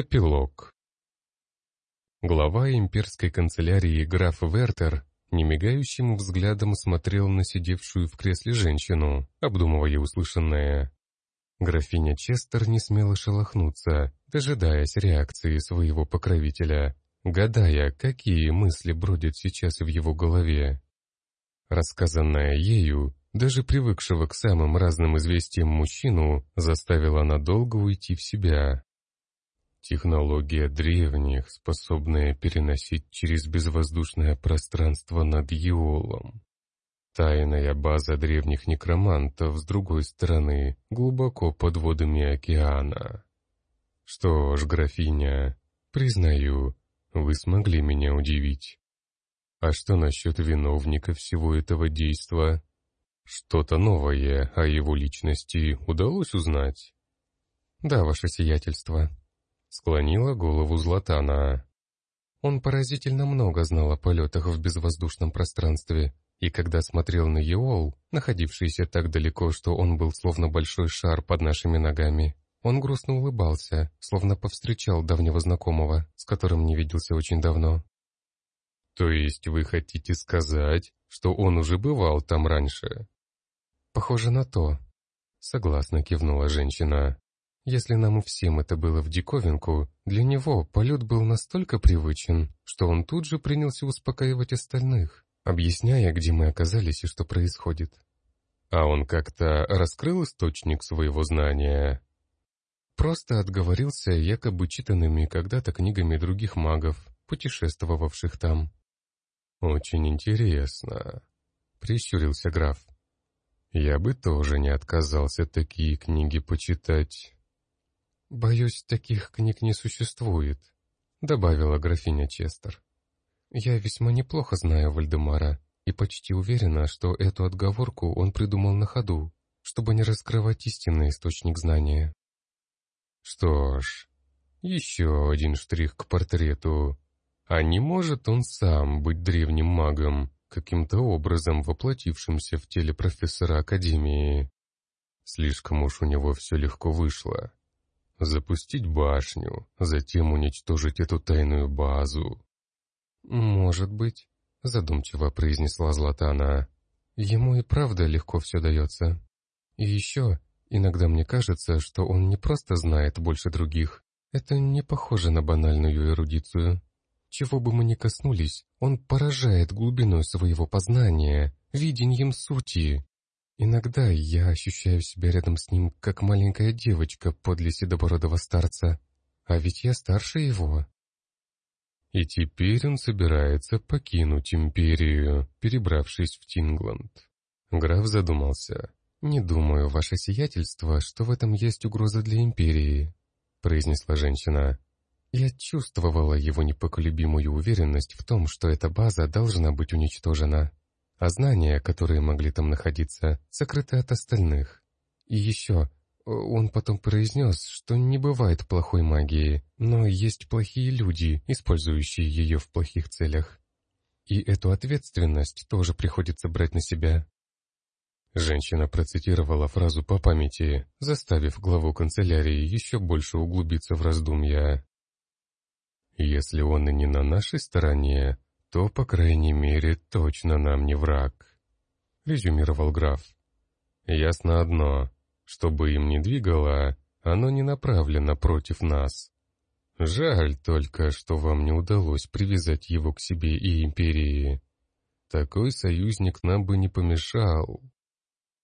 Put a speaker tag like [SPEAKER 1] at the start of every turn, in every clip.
[SPEAKER 1] Эпилог. Глава имперской канцелярии граф Вертер немигающим взглядом смотрел на сидевшую в кресле женщину, обдумывая услышанное. Графиня Честер не смела шелохнуться, дожидаясь реакции своего покровителя, гадая, какие мысли бродят сейчас в его голове. Рассказанное ею, даже привыкшего к самым разным известиям мужчину, заставила надолго уйти в себя. Технология древних, способная переносить через безвоздушное пространство над Еолом. Тайная база древних некромантов с другой стороны, глубоко под водами океана. Что ж, графиня, признаю, вы смогли меня удивить. А что насчет виновника всего этого действа? Что-то новое о его личности удалось узнать?
[SPEAKER 2] Да, ваше сиятельство. Склонила голову Златана. Он поразительно много знал о полетах в безвоздушном пространстве, и когда смотрел на Еол, находившийся так далеко, что он был словно большой шар под нашими ногами, он грустно улыбался, словно повстречал давнего знакомого, с которым не виделся очень давно.
[SPEAKER 1] «То есть вы хотите сказать, что он уже бывал там раньше?»
[SPEAKER 2] «Похоже на то», — согласно кивнула женщина. Если нам всем это было в диковинку, для него полет был настолько привычен, что он тут же принялся успокаивать остальных, объясняя, где мы оказались и что происходит.
[SPEAKER 1] А он как-то раскрыл источник своего знания?
[SPEAKER 2] Просто отговорился якобы читанными когда-то книгами других магов, путешествовавших там.
[SPEAKER 1] «Очень интересно», — прищурился граф. «Я бы тоже не отказался такие книги почитать».
[SPEAKER 2] «Боюсь, таких книг не существует», — добавила графиня Честер. «Я весьма неплохо знаю Вальдемара и почти уверена, что эту отговорку он придумал на ходу, чтобы не раскрывать истинный источник знания».
[SPEAKER 1] «Что ж, еще один штрих к портрету. А не может он сам быть древним магом, каким-то образом воплотившимся в теле профессора Академии? Слишком уж у него все легко вышло». Запустить башню, затем уничтожить эту тайную базу.
[SPEAKER 2] «Может быть», — задумчиво произнесла Златана. «Ему и правда легко все дается. И еще, иногда мне кажется, что он не просто знает больше других. Это не похоже на банальную эрудицию. Чего бы мы ни коснулись, он поражает глубиной своего познания, видением сути. Иногда я ощущаю себя рядом с ним, как маленькая девочка подле седобородого старца. А ведь я старше его.
[SPEAKER 1] И теперь он собирается покинуть империю, перебравшись в Тингланд. Граф задумался.
[SPEAKER 2] «Не думаю, ваше сиятельство, что в этом есть угроза для империи», — произнесла женщина. «Я чувствовала его непоколебимую уверенность в том, что эта база должна быть уничтожена а знания, которые могли там находиться, сокрыты от остальных. И еще, он потом произнес, что не бывает плохой магии, но есть плохие люди, использующие ее в плохих целях. И эту ответственность тоже приходится брать на себя.
[SPEAKER 1] Женщина процитировала фразу по памяти, заставив главу канцелярии еще больше углубиться в раздумья. «Если он и не на нашей стороне, то, по крайней мере, точно нам не враг», — резюмировал граф. «Ясно одно, что бы им ни двигало, оно не направлено против нас. Жаль только, что вам не удалось привязать его к себе и империи. Такой союзник нам бы не помешал».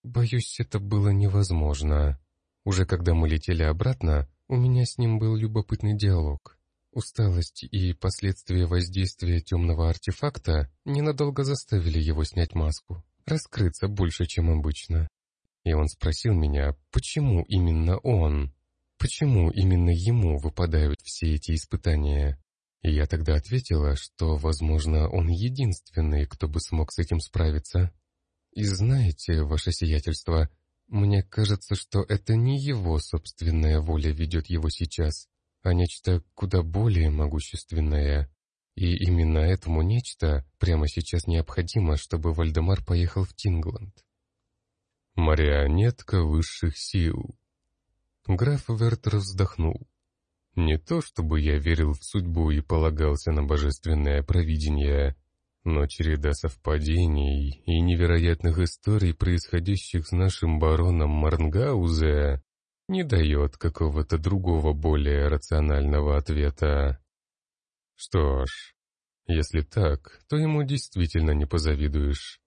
[SPEAKER 2] «Боюсь, это было невозможно. Уже когда мы летели обратно, у меня с ним был любопытный диалог. Усталость и последствия воздействия темного артефакта ненадолго заставили его снять маску, раскрыться больше, чем обычно. И он спросил меня, почему именно он? Почему именно ему выпадают все эти испытания? И я тогда ответила, что, возможно, он единственный, кто бы смог с этим справиться. И знаете, ваше сиятельство, мне кажется, что это не его собственная воля ведет его сейчас, а нечто куда более могущественное. И именно этому нечто прямо сейчас необходимо, чтобы Вальдемар поехал в Тингланд.
[SPEAKER 1] Марионетка высших сил. Граф Вертер вздохнул. Не то чтобы я верил в судьбу и полагался на божественное провидение, но череда совпадений и невероятных историй, происходящих с нашим бароном Марнгаузе, не дает какого-то другого более рационального ответа. Что ж, если так, то ему действительно не позавидуешь.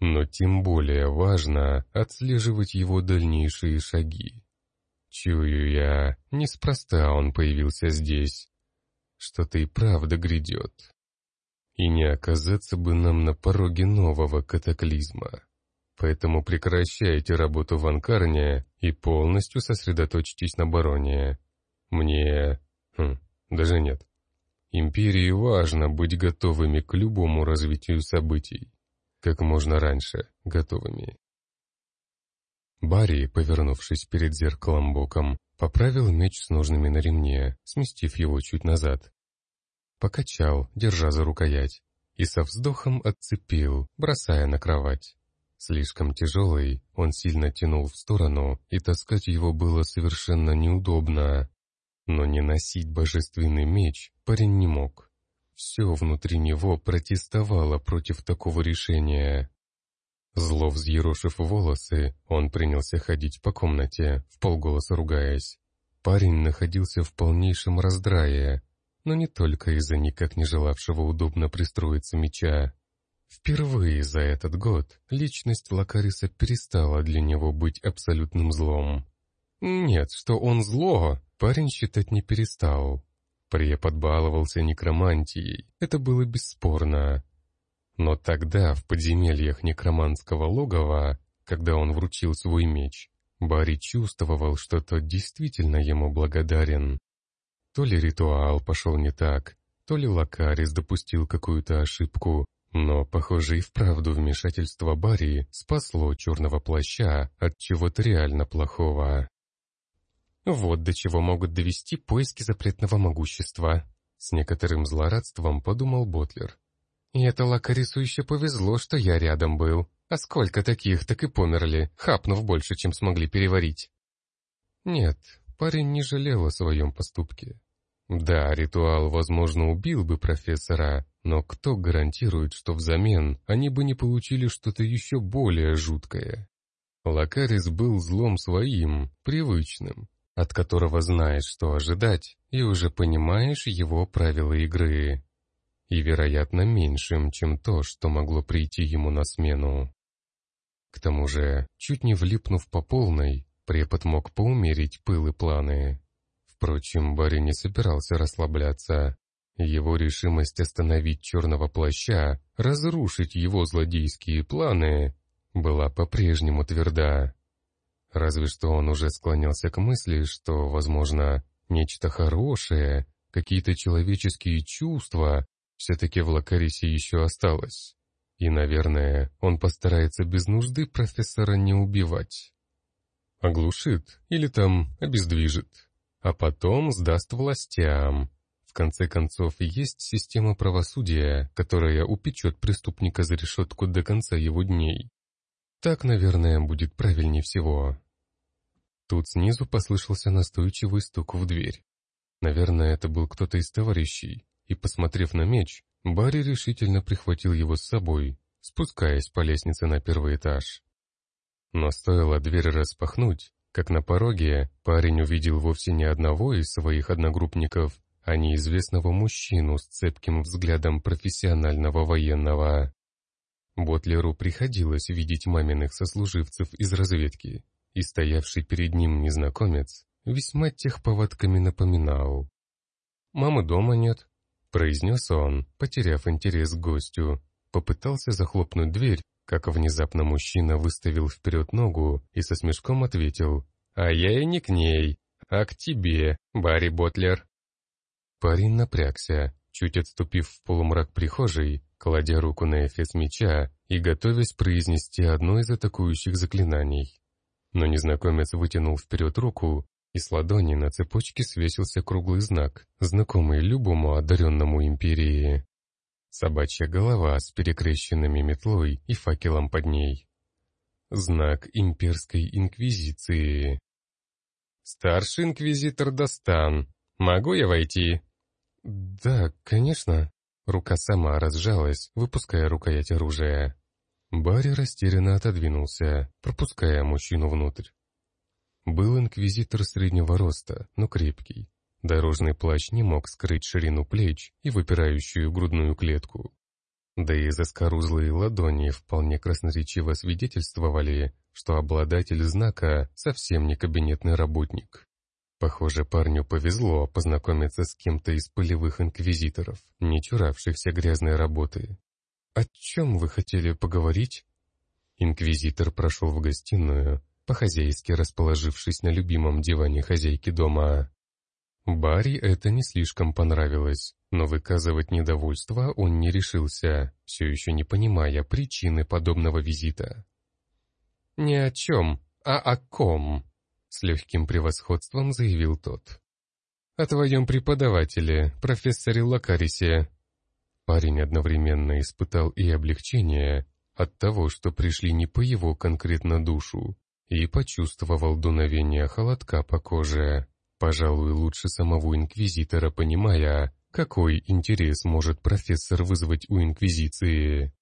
[SPEAKER 1] Но тем более важно отслеживать его дальнейшие шаги. Чую я, неспроста он появился здесь. Что-то и правда грядет. И не оказаться бы нам на пороге нового катаклизма. Поэтому прекращайте работу в Анкарне и полностью сосредоточьтесь на бароне. Мне... Хм, даже нет. Империи важно быть готовыми к любому развитию событий. Как можно раньше готовыми. Барри, повернувшись перед зеркалом боком, поправил меч с ножными на ремне, сместив его чуть назад. Покачал, держа за рукоять, и со вздохом отцепил, бросая на кровать. Слишком тяжелый, он сильно тянул в сторону, и таскать его было совершенно неудобно. Но не носить божественный меч парень не мог. Все внутри него протестовало против такого решения. Зло взъерошив волосы, он принялся ходить по комнате, в полголоса ругаясь. Парень находился в полнейшем раздрае, но не только из-за никак не желавшего удобно пристроиться меча. Впервые за этот год личность Лакариса перестала для него быть абсолютным злом. Нет, что он зло, парень считать не перестал. Препод баловался некромантией, это было бесспорно. Но тогда, в подземельях некроманского логова, когда он вручил свой меч, Барри чувствовал, что тот действительно ему благодарен. То ли ритуал пошел не так, то ли Лакарис допустил какую-то ошибку, но, похоже, и вправду вмешательство Барри спасло черного плаща от чего-то реально плохого. Вот до чего могут довести поиски запретного могущества. С некоторым злорадством подумал Ботлер. И это Лакарису еще повезло, что я рядом был. А сколько таких так и померли, хапнув больше, чем смогли переварить. Нет, парень не жалел о своем поступке. Да, ритуал, возможно, убил бы профессора, но кто гарантирует, что взамен они бы не получили что-то еще более жуткое? Лакарис был злом своим, привычным, от которого знаешь, что ожидать, и уже понимаешь его правила игры. И, вероятно, меньшим, чем то, что могло прийти ему на смену. К тому же, чуть не влипнув по полной, препод мог поумерить пыл и планы. Впрочем, Барри не собирался расслабляться. Его решимость остановить черного плаща, разрушить его злодейские планы, была по-прежнему тверда. Разве что он уже склонялся к мысли, что, возможно, нечто хорошее, какие-то человеческие чувства все-таки в Лакарисе еще осталось. И, наверное, он постарается без нужды профессора не убивать. Оглушит или там обездвижит, а потом сдаст властям, конце концов, есть система правосудия, которая упечет преступника за решетку до конца его дней. Так, наверное, будет правильнее всего. Тут снизу послышался настойчивый стук в дверь. Наверное, это был кто-то из товарищей, и, посмотрев на меч, Барри решительно прихватил его с собой, спускаясь по лестнице на первый этаж. Но стоило дверь распахнуть, как на пороге парень увидел вовсе не одного из своих одногруппников, а неизвестного мужчину с цепким взглядом профессионального военного. Ботлеру приходилось видеть маминых сослуживцев из разведки, и стоявший перед ним незнакомец весьма тех повадками напоминал. «Мамы дома нет», — произнес он, потеряв интерес к гостю. Попытался захлопнуть дверь, как внезапно мужчина выставил вперед ногу и со смешком ответил, «А я и не к ней, а к тебе, Барри Ботлер». Парень напрягся, чуть отступив в полумрак прихожей, кладя руку на эфес меча и готовясь произнести одно из атакующих заклинаний. Но незнакомец вытянул вперед руку, и с ладони на цепочке свесился круглый знак, знакомый любому одаренному империи. Собачья голова с перекрещенными метлой и факелом под ней. Знак имперской инквизиции. «Старший инквизитор Достан», «Могу я войти?»
[SPEAKER 2] «Да, конечно». Рука сама разжалась, выпуская рукоять оружия. Барри растерянно отодвинулся, пропуская мужчину внутрь. Был инквизитор среднего роста, но крепкий. Дорожный плащ не мог скрыть ширину плеч и выпирающую грудную клетку. Да и заскорузлые ладони вполне красноречиво свидетельствовали, что обладатель знака совсем не кабинетный работник. Похоже, парню повезло познакомиться с кем-то из полевых инквизиторов, не чуравшихся грязной работы. «О чем вы хотели поговорить?» Инквизитор прошел в гостиную, по-хозяйски расположившись на любимом диване хозяйки дома. Барри это не слишком понравилось, но выказывать недовольство он не решился, все еще не понимая причины подобного визита. «Ни о чем, а о ком?» — с легким превосходством заявил тот. «О твоем преподавателе, профессоре Лакарисе». Парень одновременно испытал и облегчение от того, что пришли не по его конкретно душу, и почувствовал дуновение холодка по коже. Пожалуй, лучше самого инквизитора, понимая, какой интерес может профессор вызвать у инквизиции.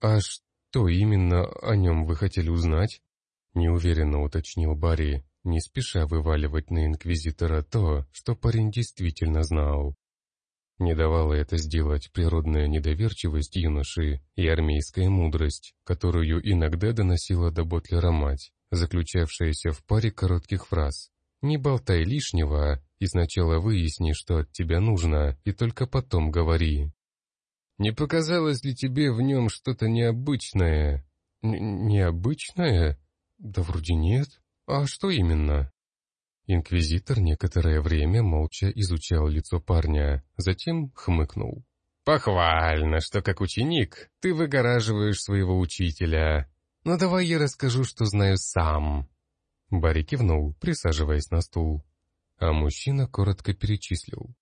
[SPEAKER 2] «А что именно о нем вы хотели узнать?» Неуверенно уточнил Барри, не спеша вываливать на инквизитора то, что парень действительно знал. Не давала это сделать природная недоверчивость юноши и армейская мудрость, которую иногда доносила до Ботлера мать, заключавшаяся в паре коротких фраз. «Не болтай лишнего, и сначала выясни, что от тебя нужно, и только потом говори». «Не показалось ли тебе в нем что-то необычное?» Н «Необычное? Да вроде нет. А что именно?» Инквизитор некоторое время молча изучал лицо парня, затем хмыкнул.
[SPEAKER 1] «Похвально, что как ученик ты выгораживаешь своего учителя. Но давай я расскажу, что знаю сам».
[SPEAKER 2] Барри кивнул, присаживаясь на стул. А мужчина коротко перечислил.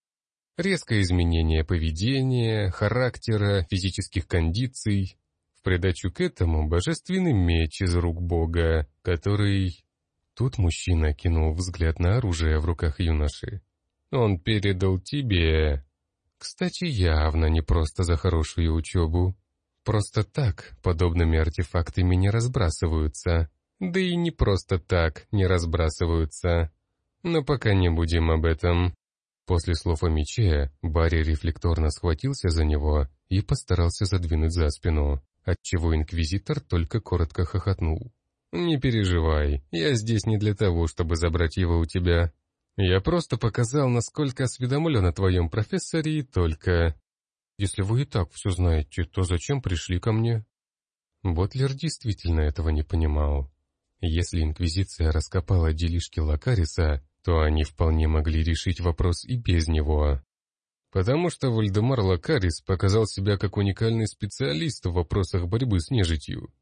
[SPEAKER 1] Резкое изменение поведения, характера, физических кондиций. В придачу к этому божественный меч из рук Бога, который
[SPEAKER 2] Тут мужчина кинул взгляд на оружие в руках юноши.
[SPEAKER 1] «Он передал тебе...»
[SPEAKER 2] Кстати, явно не просто за хорошую учебу. Просто так подобными артефактами не разбрасываются.
[SPEAKER 1] Да и не просто так не разбрасываются. Но пока не будем об этом.
[SPEAKER 2] После слов о мече Барри рефлекторно схватился за него и постарался задвинуть за спину, отчего инквизитор только коротко хохотнул.
[SPEAKER 1] «Не переживай, я здесь не для того, чтобы забрать его у тебя. Я просто показал, насколько осведомлен о твоем профессоре и только...»
[SPEAKER 2] «Если вы и так все знаете, то зачем пришли ко мне?» Ботлер действительно этого не понимал. Если Инквизиция раскопала делишки Лакариса, то они вполне могли решить вопрос и без него.
[SPEAKER 1] Потому что Вальдемар Лакарис показал себя как уникальный специалист в вопросах борьбы с нежитью.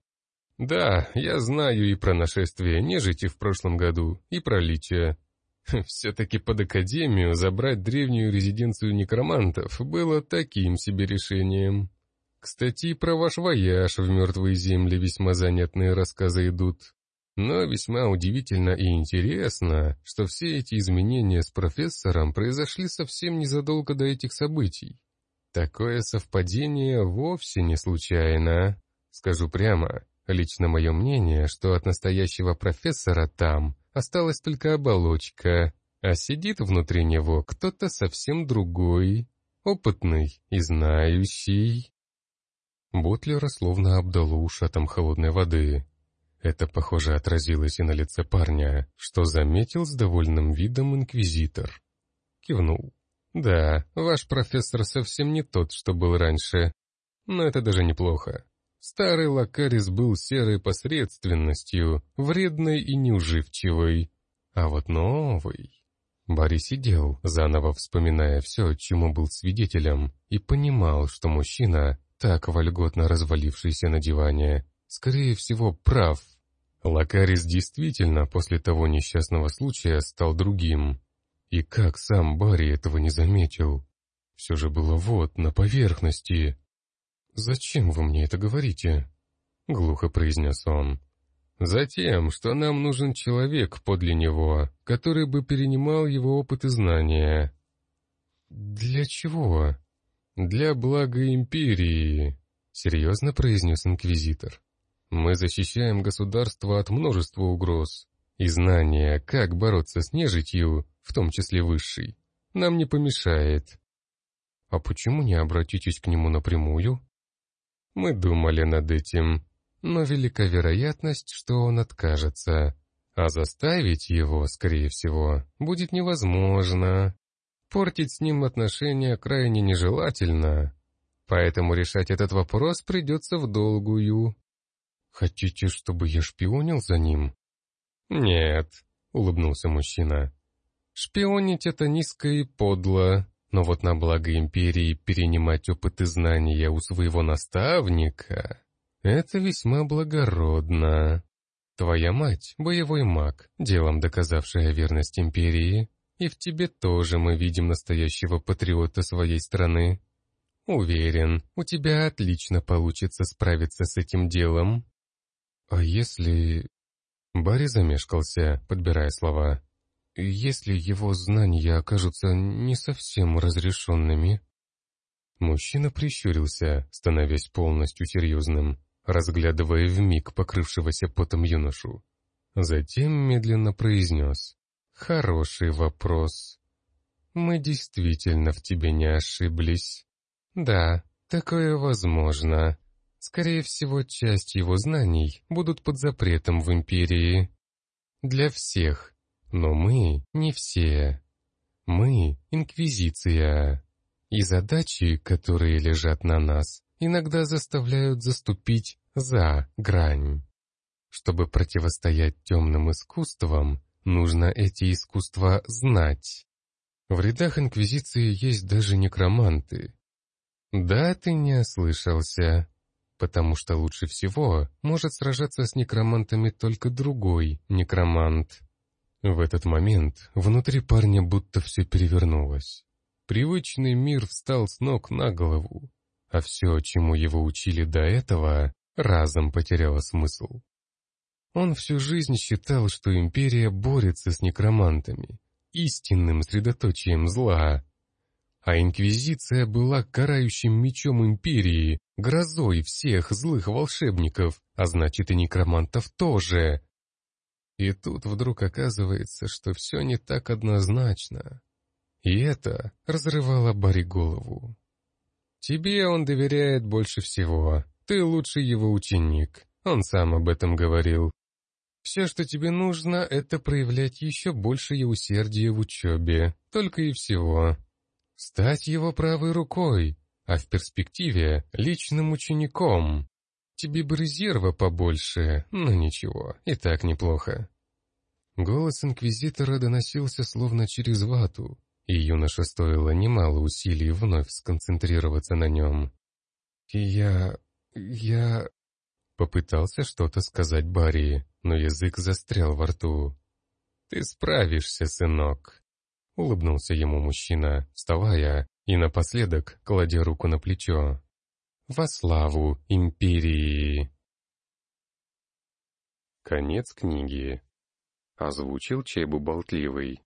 [SPEAKER 1] Да, я знаю и про нашествие нежити в прошлом году, и про личия. Все-таки под Академию забрать древнюю резиденцию некромантов было таким себе решением. Кстати, про ваш вояж в мертвые земли весьма занятные рассказы идут. Но весьма удивительно и интересно, что все эти изменения с профессором произошли совсем незадолго до этих событий. Такое совпадение вовсе не случайно. Скажу прямо, Лично мое мнение, что от настоящего профессора там осталась только оболочка, а сидит внутри него кто-то совсем другой, опытный и знающий.
[SPEAKER 2] Бутлера словно обдало ушатом холодной воды. Это, похоже, отразилось и на лице парня, что заметил с довольным видом инквизитор. Кивнул.
[SPEAKER 1] «Да, ваш профессор совсем не тот, что был раньше. Но это даже неплохо. Старый Лакарис был серой посредственностью, вредной и неуживчивой. А вот новый...
[SPEAKER 2] Барри сидел, заново вспоминая все, чему был свидетелем, и понимал, что мужчина, так вольготно развалившийся на диване, скорее всего, прав. Лакарис действительно после того несчастного случая стал другим. И как сам Барри этого не заметил? Все же было вот, на поверхности. «Зачем вы мне это говорите?» — глухо произнес он.
[SPEAKER 1] «Затем, что нам нужен человек подле него, который бы перенимал его опыт и знания.
[SPEAKER 2] «Для чего?»
[SPEAKER 1] «Для блага империи», — серьезно произнес инквизитор. «Мы защищаем государство от множества угроз, и знание, как бороться с нежитью, в том числе высшей, нам не помешает».
[SPEAKER 2] «А почему не обратитесь к нему напрямую?»
[SPEAKER 1] «Мы думали над этим, но велика вероятность, что он откажется, а заставить его, скорее всего, будет невозможно. Портить с ним отношения крайне нежелательно, поэтому решать этот вопрос придется в долгую».
[SPEAKER 2] «Хотите, чтобы я шпионил за ним?»
[SPEAKER 1] «Нет», — улыбнулся мужчина. «Шпионить — это низко и подло, но вот на благо империи перенимать опыт и знания у своего наставника — это весьма благородно. Твоя мать — боевой маг, делом доказавшая верность империи, и в тебе тоже мы видим настоящего патриота своей страны. Уверен, у тебя отлично получится справиться с этим делом».
[SPEAKER 2] «А если...»
[SPEAKER 1] Барри замешкался, подбирая слова.
[SPEAKER 2] «Если его знания окажутся не совсем разрешенными...»
[SPEAKER 1] Мужчина прищурился, становясь полностью серьезным, разглядывая вмиг покрывшегося потом юношу. Затем медленно произнес. «Хороший вопрос. Мы действительно в тебе не ошиблись. Да, такое возможно. Скорее всего, часть его знаний будут под запретом в Империи. Для всех. Но мы не все. Мы — Инквизиция. И задачи, которые лежат на нас, иногда заставляют заступить за грань. Чтобы противостоять темным искусствам, нужно эти искусства знать. В рядах Инквизиции есть даже некроманты. Да, ты не ослышался потому что лучше всего может сражаться с некромантами только другой некромант. В этот момент внутри парня будто все перевернулось. Привычный мир встал с ног на голову, а все, чему его учили до этого, разом потеряло смысл. Он всю жизнь считал, что империя борется с некромантами, истинным средоточием зла, а Инквизиция была карающим мечом Империи, грозой всех злых волшебников, а значит и некромантов тоже. И тут вдруг оказывается, что все не так однозначно. И это разрывало Барри голову. «Тебе он доверяет больше всего. Ты лучший его ученик. Он сам об этом говорил. Все, что тебе нужно, это проявлять еще большее усердие в учебе. Только и всего стать его правой рукой, а в перспективе личным учеником. Тебе бы резерва побольше, но ничего, и так неплохо. Голос инквизитора доносился словно через вату, и юноше стоило немало усилий вновь сконцентрироваться на нем. «Я... я...» Попытался что-то сказать Барри, но язык застрял во рту. «Ты справишься, сынок», — улыбнулся ему мужчина, вставая и напоследок кладя руку на плечо. «Во славу империи!» Конец книги. Озвучил Чебу Болтливый.